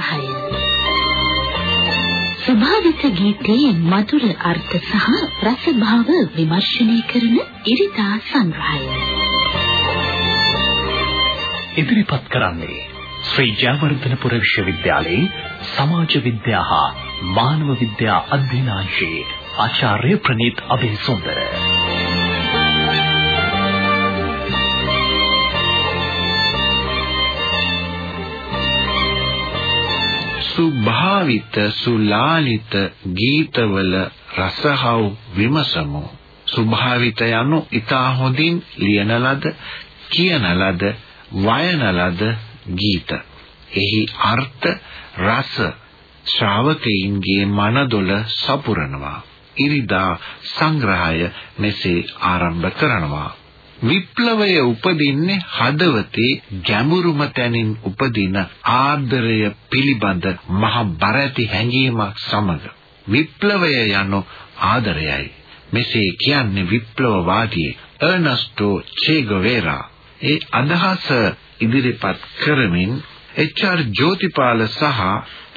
සංග්‍රහය ස්වභාවික ගීතයේ මధుර අර්ථ සහ රසභාව විමර්ශනය කරන ඉරිදා සංග්‍රහය. ඉදිරිපත් කරන්නේ ශ්‍රී ජයවර්ධනපුර විශ්වවිද්‍යාලයේ සමාජ විද්‍යා හා මානව විද්‍යා අධ්‍යනාංශයේ ආචාර්ය ප්‍රනීත් අබේසුන්දර. සුභාවිත සුලාලිත ගීතවල රසහව විමසමු. සුභාවිත යනු ඊතා හොඳින් ලියන ලද කියන ලද වයන ලද ගීත. එහි අර්ථ රස ශ්‍රාවකයින්ගේ මනදොල සපුරනවා. ඉරිදා සංග්‍රහය මෙසේ ආරම්භ කරනවා. විප්ලවය උපදින්නේ හදවතේ ගැඹුරුම තැනින් උපදින ආදරය පිළිබඳ මහ බරැති හැඟීමක් සමග විප්ලවය යනු ආදරයයි මෙසේ කියන්නේ විප්ලවවාදී එර්නස්ටෝ චේගොවේරා ඒ අදහස ඉදිරිපත් කරමින් එච්.ආර්. ජෝතිපාල සහ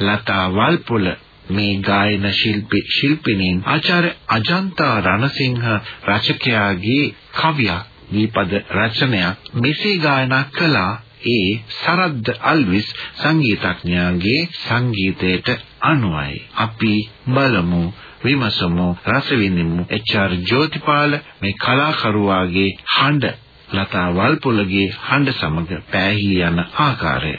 ලතා වල්පොල මේ ගායන ශිල්පී ශිල්පිනීන් ආචාර්ය අජන්තා රණසිංහ රචකයාගේ කවියක් දීපද රචනයක් මෙසේ ගායනා කළා ඒ සරද්ද අල්විස් සංගීතඥයාගේ සංගීතයට අනුවයි අපි බලමු විමසමු රස විඳිමු එච්.ආර්. ජෝතිපාල මේ කලාකරුවාගේ හඬ ලතා වල්පොලගේ හඬ සමග පෑහී යන ආකාරය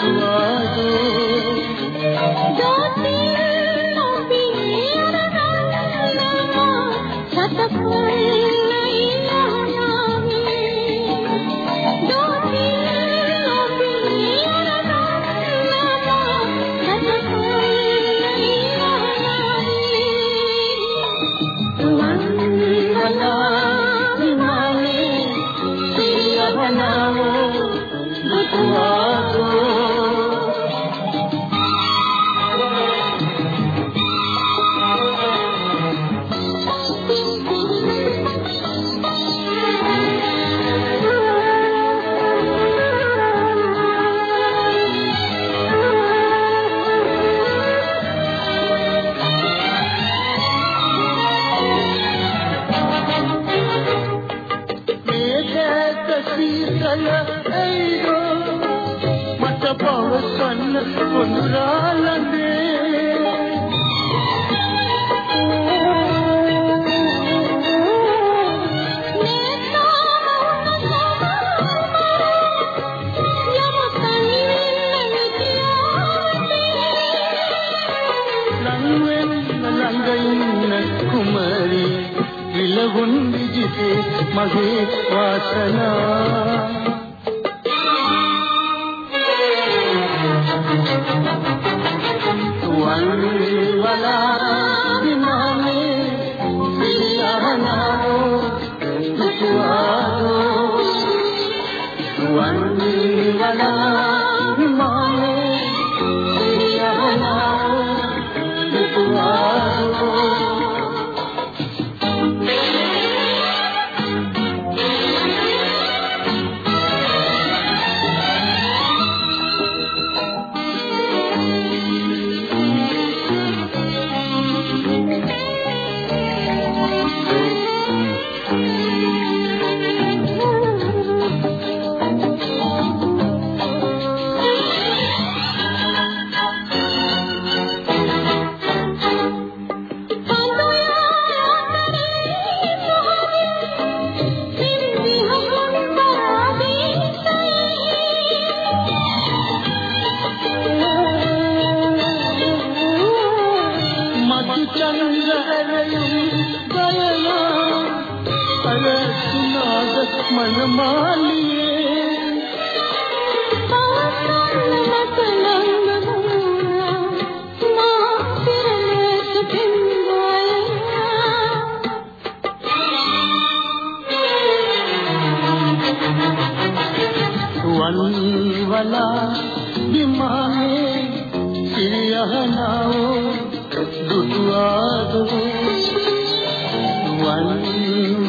මගේ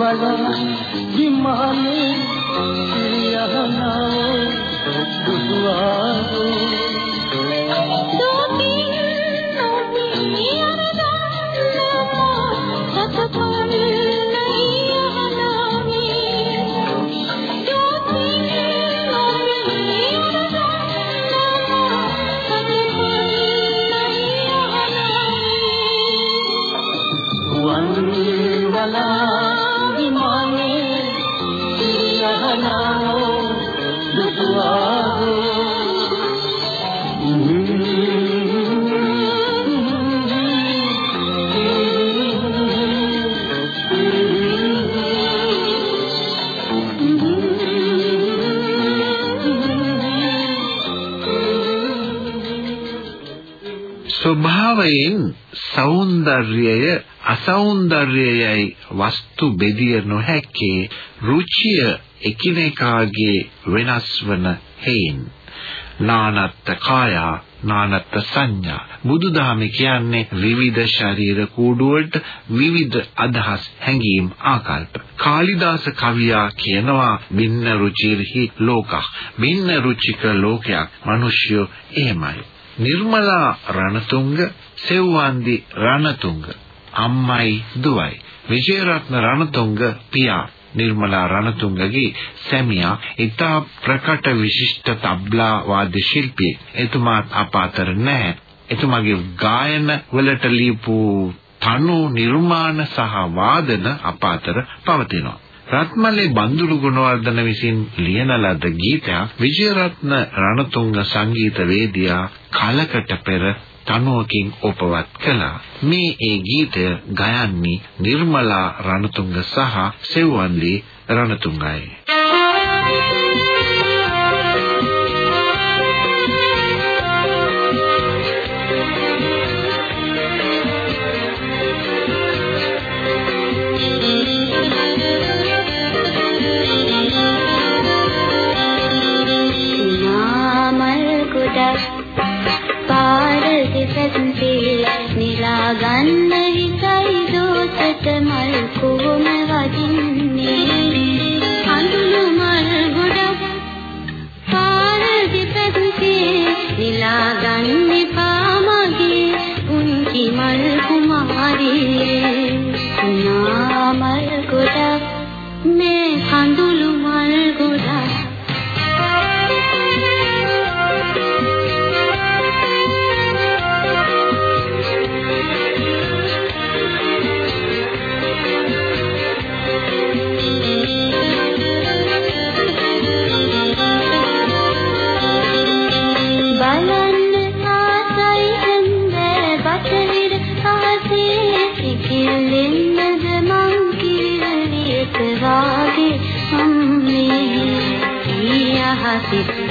වලා විමානේ සියහනාවෝ දුටුවාදෝ ස්වභාවයෙන් సౌందර්යය අසෞන්දර්යයයි වස්තු බෙදිය නොහැක්කේ රුචිය එකිනෙකාගේ වෙනස් වන හේයින්. නානත්ත කාය නානත්ත සංඥා. බුදුදහම කියන්නේ විවිධ ශරීර කූඩුවලට විවිධ අදහස් හැඟීම් ආකල්ප කාලිදාස කවියා කියනවා බින්න රුචිර්හි ලෝකහ බින්න රුචික ලෝකයක් මිනිස්යෝ එහෙමයි. නිර්මලා රණතුංග සෙව්වන්දි රණතුංග අම්මයි දුවයි. විජේරත්න රණතුංග පියා. නිර්මලා රණතුංගගේ සැමියා ඉතා ප්‍රකට විශිෂ්ට තබ්ලා වාද්‍ය ශිල්පී එතුමාත් අප අතර නැහැ. එතුමාගේ ගායන වලට ලියපු තනු නිර්මාණ සහ වාදන අප අතර පවතිනවා. රත්මලේ බන්දුරු ගුණවර්ධන විසින් ලියන ලද ගීතයක් විජයරත්න රණතුංග සංගීත වේදියා කලකට පෙර තනුවකින් උපවත් කළා. මේ ඒ ගීතය ගයන්නේ නිර්මලා රණතුංග සහ සෙව්වන්ලි රණතුංගයි. dust.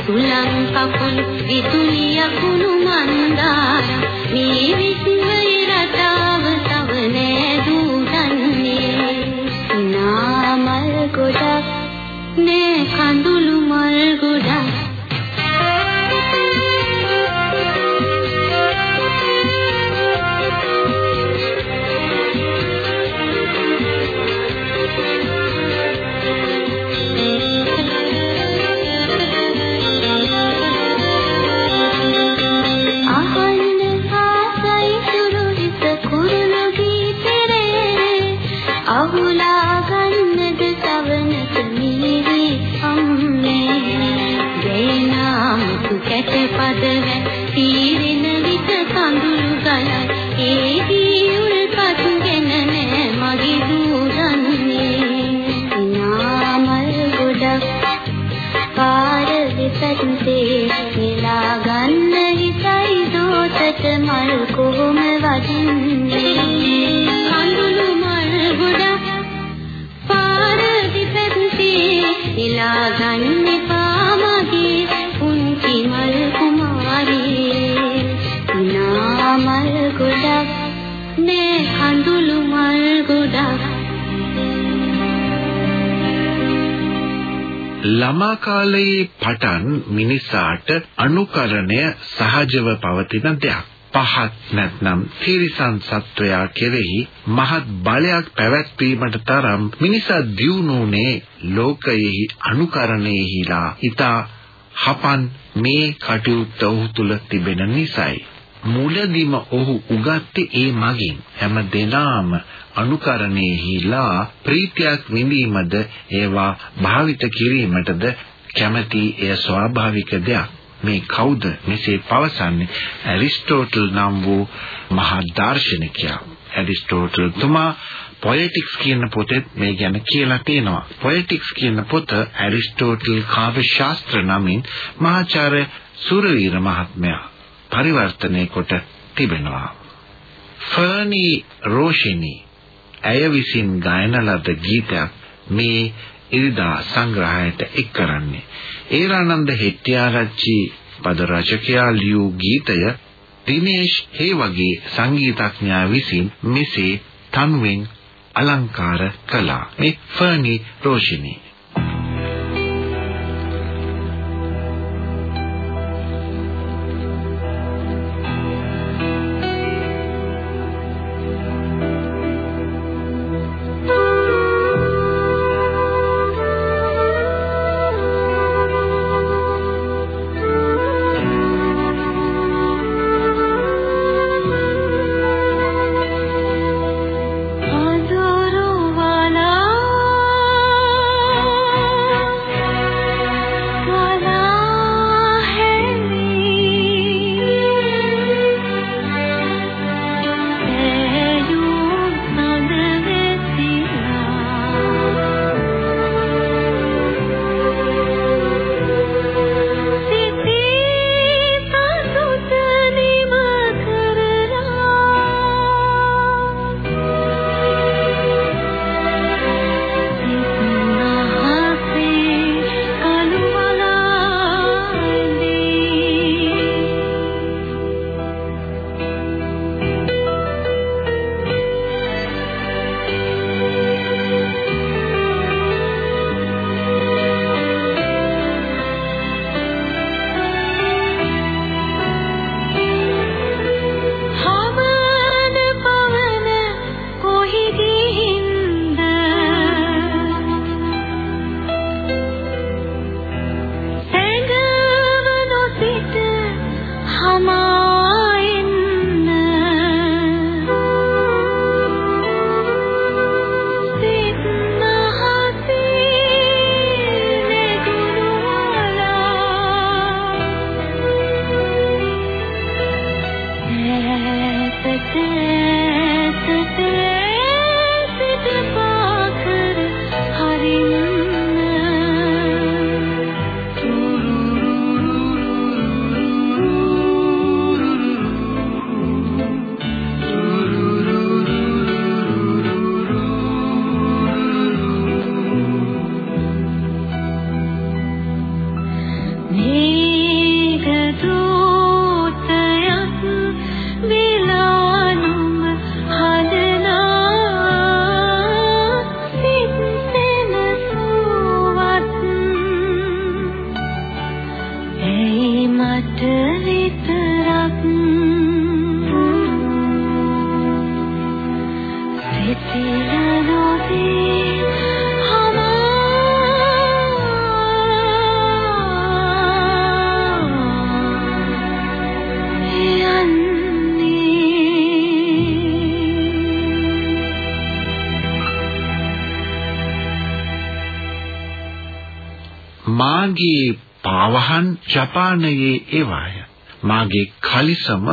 තුලන් කකුල් විදුන ළමා කාලයේ පටන් මිනිසාට අනුකරණය සහජව පවතින දෙයක්. පහත් නැත්නම් තිරිසන් සත්වයා කෙරෙහි මහත් බලයක් පැවැත්වීමට තරම් මිනිසා දියුණුනේ ලෝකයෙහි අනුකරණයෙහිලා ඊතා හපන් මේ කටයුත්ත ඔහු තුල තිබෙන නිසයි. මුලදිම ඔහු උගත්තේ ඒ මගින් හැම දිනාම අනුකරණයෙහිලා ප්‍රීතියක් විඳීමද ඒවා භාවිත කිරීමටද කැමැති එය ස්වාභාවික දෙයක්. මේ කවුද? මෙසේ පවසන්නේ ඇරිස්ටෝටල් නම් වූ මහා දාර්ශනිකයා. ඇරිස්ටෝටල් තුමා පොලිටික්ස් කියන පොතේ මේ ගැන කියලා තියෙනවා. පොලිටික්ස් කියන පොත ඇරිස්ටෝටල් කාව්‍ය ශාස්ත්‍ර නමින් මහාචාර්ය සුරවීර මහත්මයා පරිවර්තනය කොට තිබෙනවා. ෆර්නි රෝෂිනි ඇය විසින් ගායන ලද ගීතයක් මේ ඉරිදා සංග්‍රහයට එක් කරන්නේ. ඒරානන්ද හෙට්ටිආරච්චි පද රචකයා ලියූ ගීතය දිනේෂ් හේවගේ සංගීතඥයා විසින් මෙසේ තනුවෙන් අලංකාර කළා. මේ ෆර්නි රෝෂිනී. මාගේ පාවහන් ජපානයේ ඒවාය. මාගේ කලිසම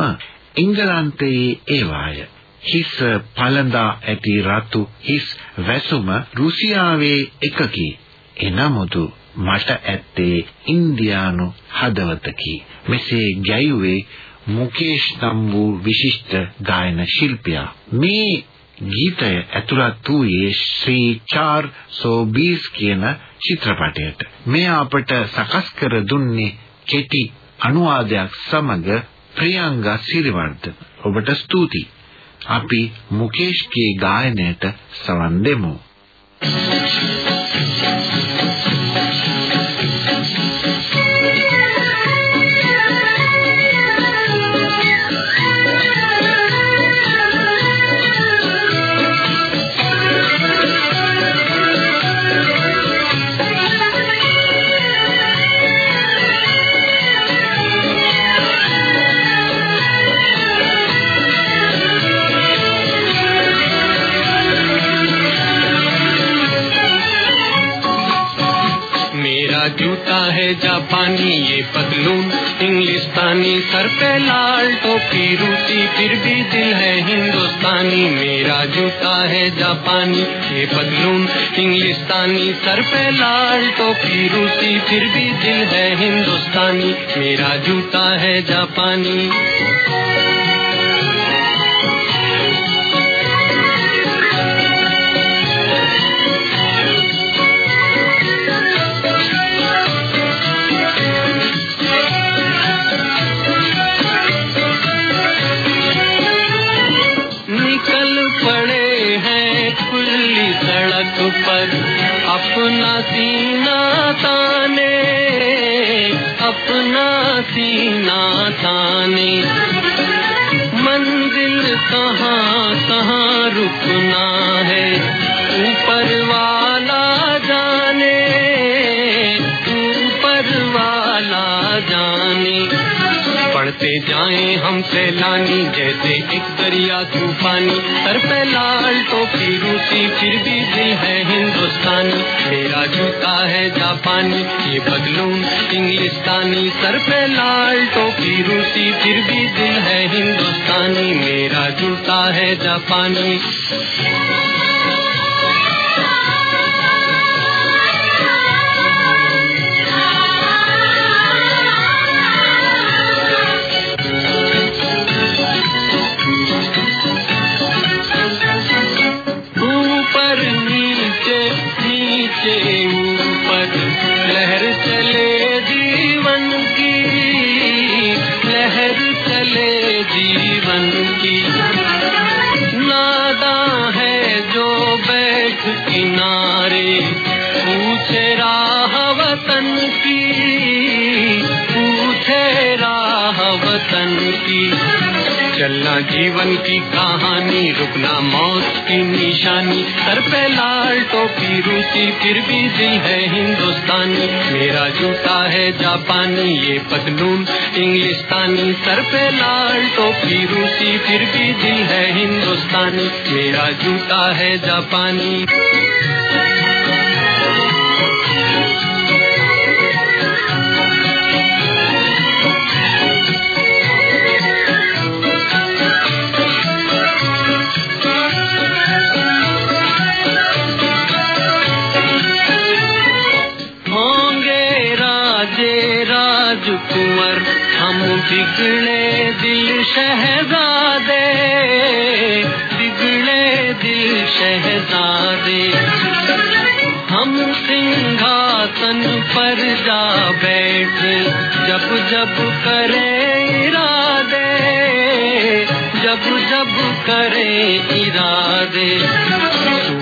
එංගලන්තයේ ඒවාය. හිස් පළඳා ඇති රතු හිස් වැසුම රුසියාවේ එකකි. එනමුදු මට ඇත්තේ ඉන්දියානු හදවතකි. මෙසේ ගැයුවේ මුකේෂ් නම් වූ විශිෂ්ට ගායන ශිල්පියා. මේ ගීතය ඇතුළත් වූයේ ශ්‍රී චාර් සෝබීස් කියන චිත්‍රපටයට. මෙය අපට සකස් කර දුන්නේ කෙටි අනුවාදයක් සමග ප්‍රියංගා සිරිවර්ධන. ඔබට ස්තුතියි. අපි මුකේෂ්ගේ ගායනයට සවන් දෙමු. Thank you. جوتا ہے جاپانی، یہ پتلون انگلستانی، سر پہ لال ٹوپی، روسی، پھر بھی دل ہے ہندوستانی۔ میرا جوتا ہے جاپانی، یہ پتلون انگلستانی، سر پہ لال ٹوپی، روسی، پھر بھی دل ہے ہندوستانی۔ میرا جوتا ہے جاپانی۔ اپنا سینا تانے اپنا سینا تانے۔ منزل کہاں کہاں رکنا ہے؟ اوپر والا لے جائیں ہم سیلانی، جیسے ایک دریا طوفانی۔ سر پہ لال ٹوپی، روسی پھر بھی دل ہے ہندوستانی۔ میرا جوتا ہے جاپانی، یہ بدلوم انگلستانی۔ سر پہ لال ٹوپی، روسی پھر بھی دل ہے ہندوستانی۔ میرا جوتا ہے جاپانی۔ جیون کی کہانی، رکنا موت کی نشانی۔ سر پہ لال ٹوپی، روسی پھر بھی دل جی ہے ہندوستانی۔ میرا جوتا ہے جاپانی، یہ پتلون انگلستانی۔ سر پہ لال ٹوپی، روسی پھر بھی دل جی ہے ہندوستانی۔ میرا جوتا ہے جاپانی۔ بگڑے دل شہزادے، بگڑے دل شہزادے۔ ہم سنگھاسن پر جا بیٹھ، جب جب کرے ارادے، جب جب کرے ارادے۔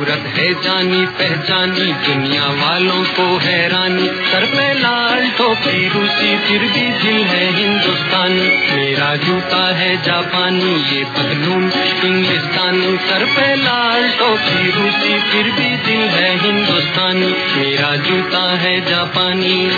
صورت ہے جانی، پہچانی، دنیا والوں کو حیرانی۔ سر میں لال ٹوپی، روسی پھر بھی دل ہے ہندوستانی۔ میرا جوتا ہے جاپانی، یہ پتلون انگلستانی سر پہ لال ٹوپی، روسی پھر بھی دل ہے ہندوستانی۔ میرا جوتا ہے جاپانی۔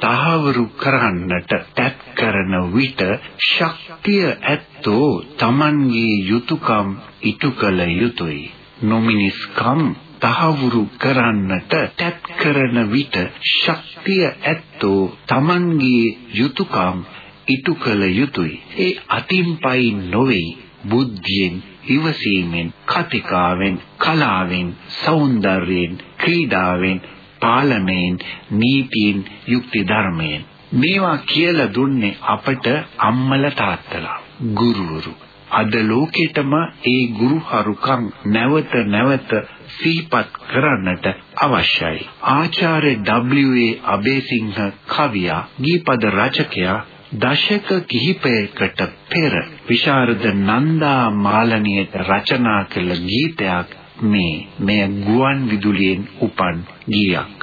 තහවුරු කරන්නට තැත් කරන විට ශක්තිය ඇත්තෝ Tamanගේ යුතුයකම් ඉටු කළ යුතුය. නොමිනිස්කම් තහවුරු කරන්නට තැත් කරන විට ශක්තිය ඇත්තෝ Tamanගේ යුතුයකම් ඉටු කළ යුතුය. ඒ අතිම්පයි නොවේ. බුද්ධියෙන් ඉවසීමෙන් කතිකාවෙන් කලාවෙන් సౌందර්යයෙන් ක්‍රීඩාවෙන් පාලනයෙන් නීතියෙන් යුක්ති ධර්මයෙන් මේවා කියලා දුන්නේ අපට අම්මල තාත්තලා ගුරුවරු අද ලෝකෙටම ඒ ගුරුහරුකම් නැවත නැවත සිහිපත් කරන්නට අවශ්‍යයි ආචාර්ය W.A. අබේසිංහ කවියා ගීපද රචකයා දශක කිහිපයකට පෙර විශාරද නන්දා මාලනියට රචනා කළ ගීතයක් මේ මෙය ගුවන් විදුලියෙන් උපන් ගීයක්.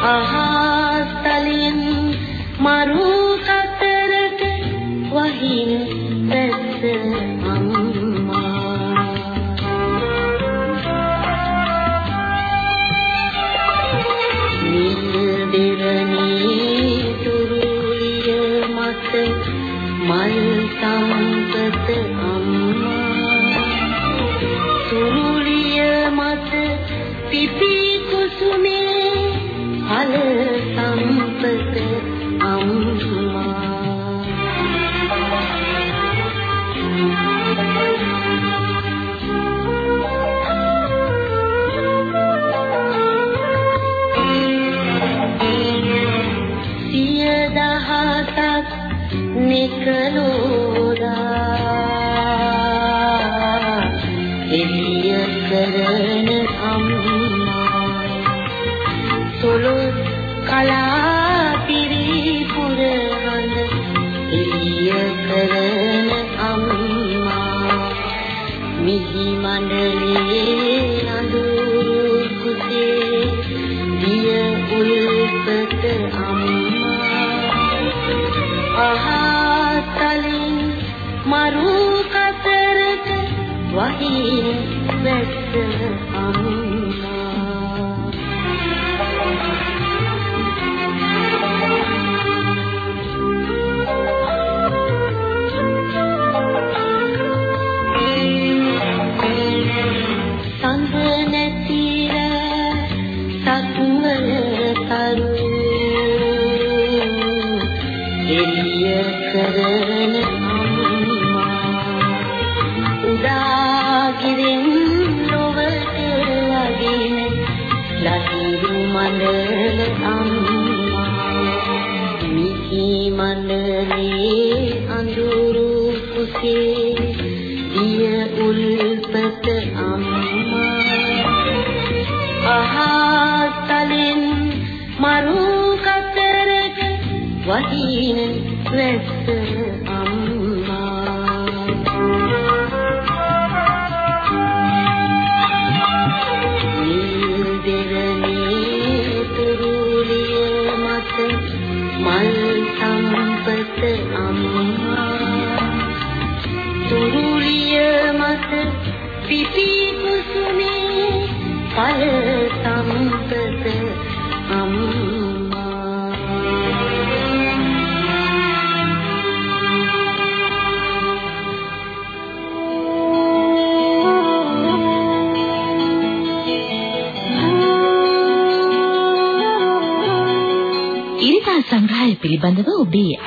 Uh-huh. 的路